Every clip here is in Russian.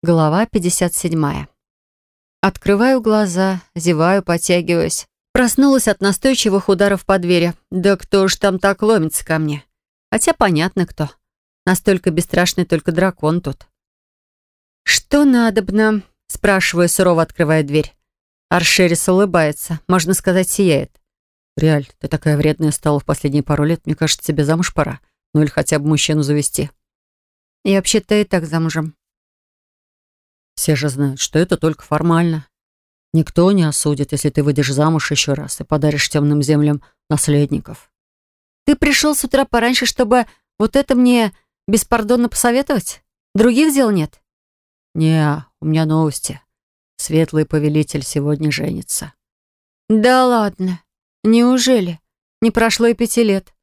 Глава 57. Открываю глаза, зеваю, потягиваюсь. Проснулась от настойчивых ударов по двери. Да кто ж там так ломится ко мне? Хотя понятно кто. Настолько бесстрашный только дракон тут. «Что надобно?» — спрашиваю, сурово открывая дверь. Аршерис улыбается, можно сказать, сияет. «Реаль, ты такая вредная стала в последние пару лет. Мне кажется, тебе замуж пора. Ну или хотя бы мужчину завести». «Я вообще-то и так замужем». Все же знают, что это только формально. Никто не осудит, если ты выйдешь замуж еще раз и подаришь темным землям наследников. Ты пришел с утра пораньше, чтобы вот это мне беспардонно посоветовать? Других дел нет? Не, у меня новости. Светлый повелитель сегодня женится. Да ладно. Неужели? Не прошло и пяти лет.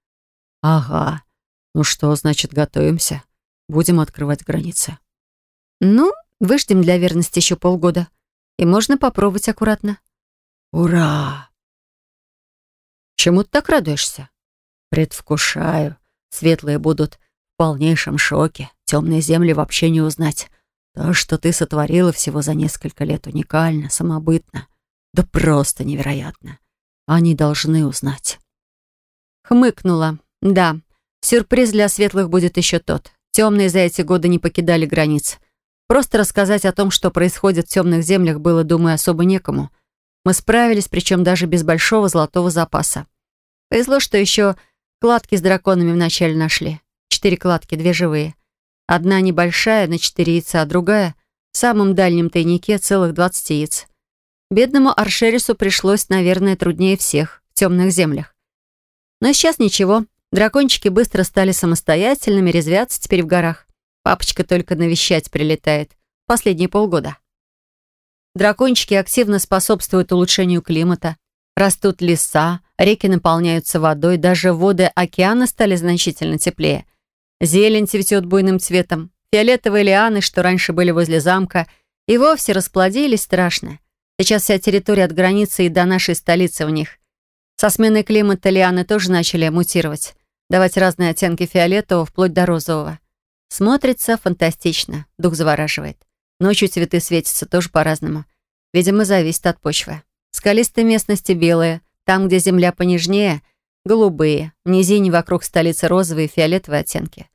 Ага. Ну что, значит, готовимся. Будем открывать границы. Ну, Выждем для верности еще полгода. И можно попробовать аккуратно. Ура! Чему ты так радуешься? Предвкушаю. Светлые будут в полнейшем шоке. Темные земли вообще не узнать. То, что ты сотворила всего за несколько лет, уникально, самобытно. Да просто невероятно. Они должны узнать. Хмыкнула. Да, сюрприз для светлых будет еще тот. Темные за эти годы не покидали границ. Просто рассказать о том, что происходит в темных землях, было, думаю, особо некому. Мы справились, причем даже без большого золотого запаса. Повезло, что еще кладки с драконами вначале нашли. Четыре кладки, две живые. Одна небольшая, на четыре яйца, а другая в самом дальнем тайнике целых двадцать яиц. Бедному Аршерису пришлось, наверное, труднее всех в темных землях. Но сейчас ничего. Дракончики быстро стали самостоятельными, резвятся теперь в горах. Папочка только навещать прилетает. Последние полгода. Дракончики активно способствуют улучшению климата. Растут леса, реки наполняются водой, даже воды океана стали значительно теплее. Зелень цветет буйным цветом. Фиолетовые лианы, что раньше были возле замка, и вовсе расплодились страшно. Сейчас вся территория от границы и до нашей столицы в них. Со сменой климата лианы тоже начали мутировать, давать разные оттенки фиолетового вплоть до розового. Смотрится фантастично, дух завораживает. Ночью цветы светятся тоже по-разному. Видимо, зависит от почвы. Скалистые местности белые, там, где земля понежнее, голубые, в низине вокруг столицы розовые и фиолетовые оттенки.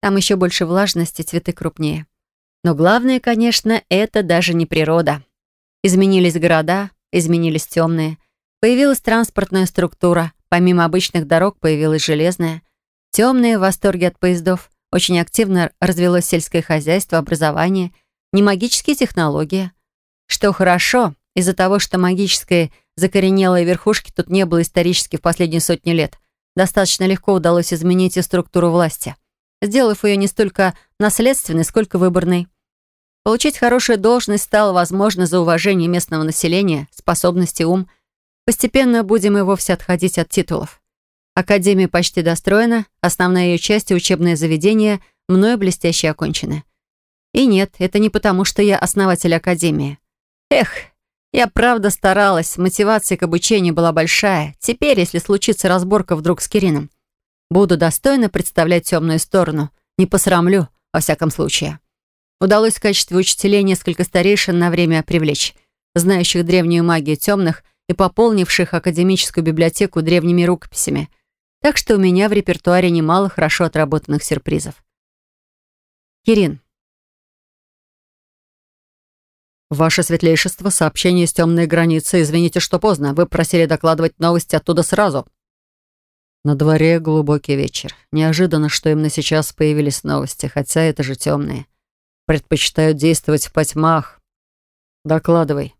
Там еще больше влажности, цветы крупнее. Но главное, конечно, это даже не природа. Изменились города, изменились темные. Появилась транспортная структура. Помимо обычных дорог появилась железная. Темные в восторге от поездов. Очень активно развелось сельское хозяйство, образование, не магические технологии. Что хорошо, из-за того, что магической закоренелой верхушки тут не было исторически в последние сотни лет, достаточно легко удалось изменить и структуру власти, сделав ее не столько наследственной, сколько выборной. Получить хорошую должность стало возможно за уважение местного населения, способности, ум. Постепенно будем и вовсе отходить от титулов. Академия почти достроена, основная ее часть и учебное заведение мною блестяще окончены. И нет, это не потому, что я основатель Академии. Эх, я правда старалась, мотивация к обучению была большая. Теперь, если случится разборка вдруг с Кирином, буду достойно представлять темную сторону, не посрамлю, во всяком случае. Удалось в качестве учителей несколько старейшин на время привлечь, знающих древнюю магию темных и пополнивших академическую библиотеку древними рукописями – так что у меня в репертуаре немало хорошо отработанных сюрпризов. Кирин. «Ваше светлейшество, сообщение с темной границы. Извините, что поздно. Вы просили докладывать новости оттуда сразу». На дворе глубокий вечер. Неожиданно, что именно сейчас появились новости, хотя это же темные. Предпочитают действовать в потьмах. Докладывай.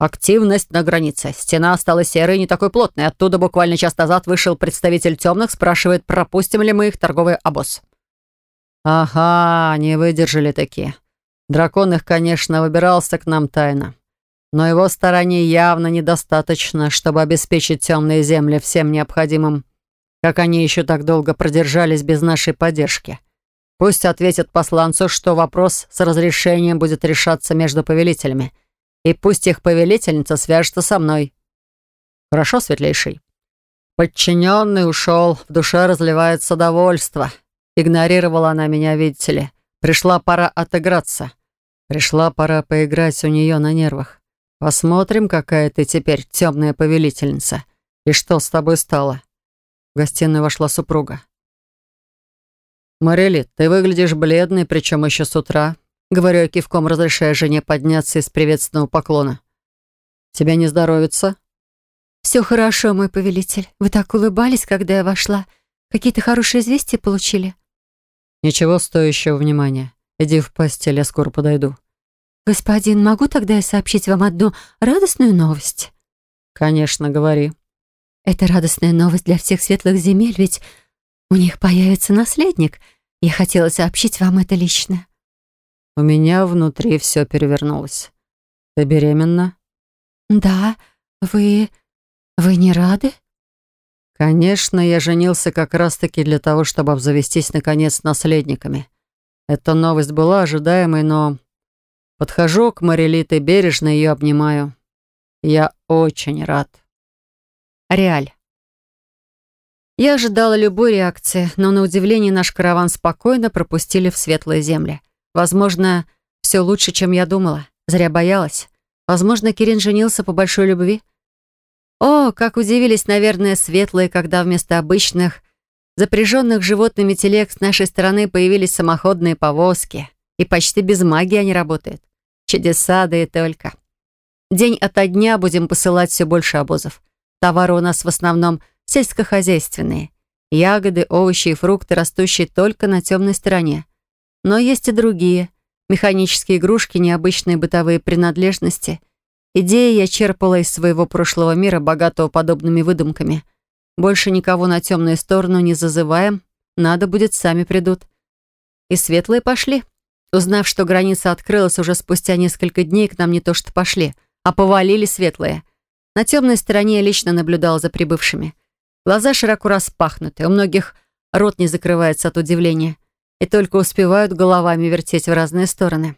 Активность на границе. Стена стала серой, не такой плотной. Оттуда буквально час назад вышел представитель темных, спрашивает, пропустим ли мы их торговый обоз. Ага, не выдержали такие. Дракон их, конечно, выбирался к нам тайно. Но его стараний явно недостаточно, чтобы обеспечить темные земли всем необходимым. Как они еще так долго продержались без нашей поддержки? Пусть ответят посланцу, что вопрос с разрешением будет решаться между повелителями — и пусть их повелительница свяжется со мной. Хорошо, светлейший. Подчиненный ушел, в душе разливается довольство. Игнорировала она меня, видите ли. Пришла пора отыграться. Пришла пора поиграть у нее на нервах. Посмотрим, какая ты теперь темная повелительница. И что с тобой стало?» В гостиную вошла супруга. «Марели, ты выглядишь бледной, причем еще с утра», — говорю я кивком, разрешая жене подняться из приветственного поклона. «Тебя не здоровится?» «Все хорошо, мой повелитель. Вы так улыбались, когда я вошла. Какие-то хорошие известия получили?» «Ничего стоящего внимания. Иди в постель, я скоро подойду». «Господин, могу тогда я сообщить вам одну радостную новость?» «Конечно, говори». «Это радостная новость для всех светлых земель, ведь у них появится наследник. Я хотела сообщить вам это лично». У меня внутри все перевернулось. «Ты беременна?» «Да. Вы... вы не рады?» «Конечно, я женился как раз-таки для того, чтобы обзавестись, наконец, наследниками. Эта новость была ожидаемой, но Подхожу к Марилите, бережно ее обнимаю. Я очень рад. Реаль. Я ожидала любой реакции, но на удивление наш караван спокойно пропустили в светлые земли. Возможно, все лучше, чем я думала. Зря боялась. Возможно, Кирин женился по большой любви. О, как удивились, наверное, светлые, когда вместо обычных, запряженных животными телег с нашей стороны появились самоходные повозки. И почти без магии они работают. Чудеса, да и только. День ото дня будем посылать все больше обозов. Товары у нас в основном сельскохозяйственные. Ягоды, овощи и фрукты, растущие только на темной стороне. Но есть и другие. Механические игрушки, необычные бытовые принадлежности. Идеи я черпала из своего прошлого мира, богатого подобными выдумками. Больше никого на темную сторону не зазываем. Надо будет, сами придут. И светлые пошли. Узнав, что граница открылась уже спустя несколько дней, к нам не то что пошли, а повалили светлые. На темной стороне я лично наблюдал за прибывшими. Глаза широко распахнуты, у многих рот не закрывается от удивления и только успевают головами вертеть в разные стороны.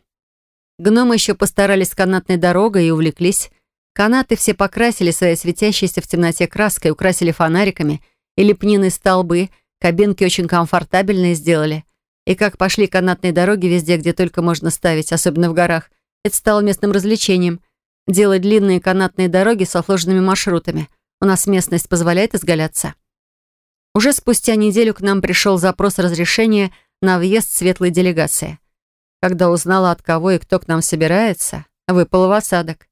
Гномы еще постарались канатной дорогой и увлеклись. Канаты все покрасили свои светящиеся в темноте краской, украсили фонариками и лепниной столбы, кабинки очень комфортабельные сделали — и как пошли канатные дороги везде, где только можно ставить, особенно в горах, это стало местным развлечением. Делать длинные канатные дороги со сложными маршрутами. У нас местность позволяет изгаляться. Уже спустя неделю к нам пришел запрос разрешения на въезд светлой делегации. Когда узнала, от кого и кто к нам собирается, выпал в осадок.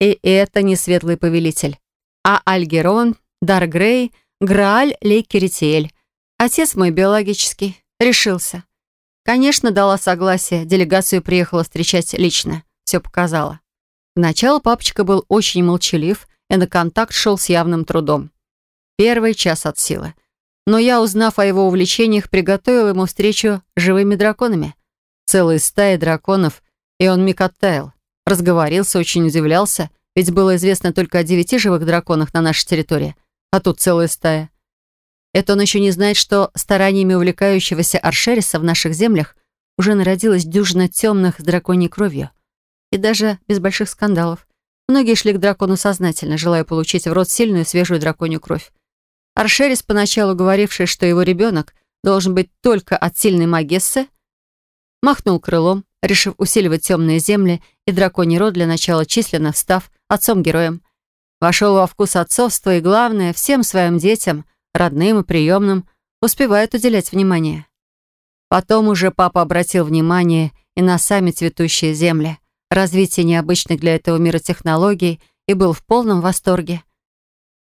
И это не светлый повелитель, а Альгерон, Даргрей, Грааль, Лейкеритиэль. Отец мой биологический. Решился. Конечно, дала согласие. Делегацию приехала встречать лично. Все показала. Поначалу папочка был очень молчалив и на контакт шел с явным трудом. Первый час от силы. Но я, узнав о его увлечениях, приготовила ему встречу с живыми драконами. Целые стаи драконов, и он миг оттаял. Разговорился, очень удивлялся, ведь было известно только о девяти живых драконах на нашей территории, а тут целая стая. Это он еще не знает, что стараниями увлекающегося Аршериса в наших землях уже народилась дюжина темных с драконьей кровью. И даже без больших скандалов. Многие шли к дракону сознательно, желая получить в рот сильную свежую драконью кровь. Аршерис, поначалу говоривший, что его ребенок должен быть только от сильной магессы, махнул крылом, решив усиливать темные земли и драконий род для начала численно став отцом-героем. Вошел во вкус отцовства и, главное, всем своим детям — родным и приемным, успевают уделять внимание. Потом уже папа обратил внимание и на сами цветущие земли, развитие необычных для этого мира технологий и был в полном восторге.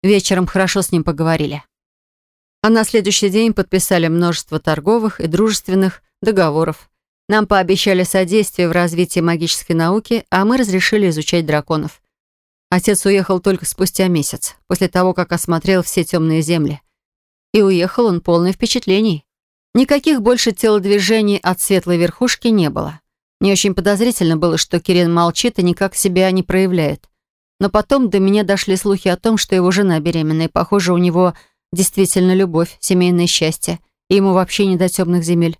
Вечером хорошо с ним поговорили. А на следующий день подписали множество торговых и дружественных договоров. Нам пообещали содействие в развитии магической науки, а мы разрешили изучать драконов. Отец уехал только спустя месяц, после того, как осмотрел все темные земли. И уехал он полный впечатлений. Никаких больше телодвижений от светлой верхушки не было. Не очень подозрительно было, что Кирин молчит и никак себя не проявляет. Но потом до меня дошли слухи о том, что его жена беременна, и, похоже, у него действительно любовь, семейное счастье, и ему вообще не до темных земель.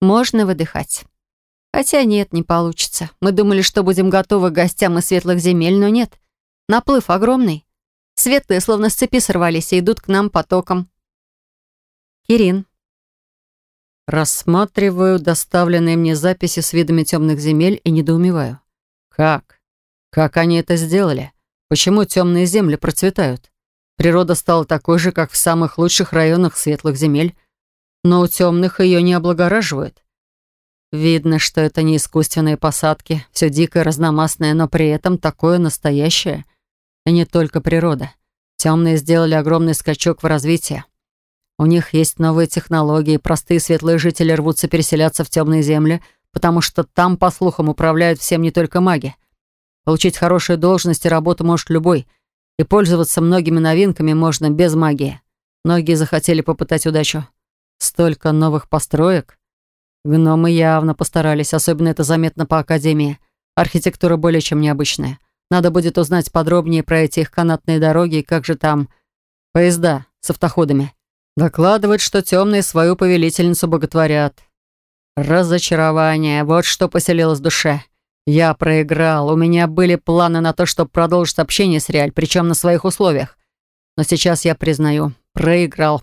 Можно выдыхать. Хотя нет, не получится. Мы думали, что будем готовы к гостям из светлых земель, но нет. Наплыв огромный. Светлые словно с цепи сорвались и идут к нам потоком. Кирин. Рассматриваю доставленные мне записи с видами темных земель и недоумеваю. Как? Как они это сделали? Почему темные земли процветают? Природа стала такой же, как в самых лучших районах светлых земель, но у темных ее не облагораживают. Видно, что это не искусственные посадки, все дикое, разномастное, но при этом такое настоящее. И не только природа. Темные сделали огромный скачок в развитии. У них есть новые технологии, простые светлые жители рвутся переселяться в темные земли, потому что там, по слухам, управляют всем не только маги. Получить хорошую должность и работу может любой, и пользоваться многими новинками можно без магии. Многие захотели попытать удачу. Столько новых построек. Гномы явно постарались, особенно это заметно по Академии. Архитектура более чем необычная. Надо будет узнать подробнее про эти их канатные дороги и как же там поезда с автоходами. Докладывают, что темные свою повелительницу боготворят. Разочарование, вот что поселилось в душе. Я проиграл, у меня были планы на то, чтобы продолжить общение с Реаль, причем на своих условиях. Но сейчас я признаю, проиграл.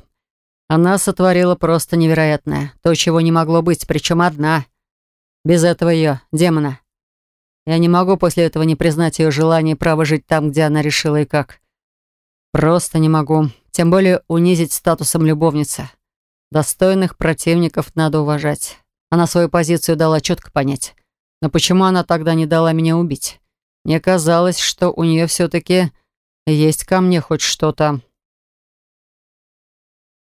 Она сотворила просто невероятное, то, чего не могло быть, причем одна. Без этого ее, демона. Я не могу после этого не признать ее желание и право жить там, где она решила и как. Просто не могу. Тем более унизить статусом любовницы. Достойных противников надо уважать. Она свою позицию дала четко понять. Но почему она тогда не дала меня убить? Мне казалось, что у нее все-таки есть ко мне хоть что-то.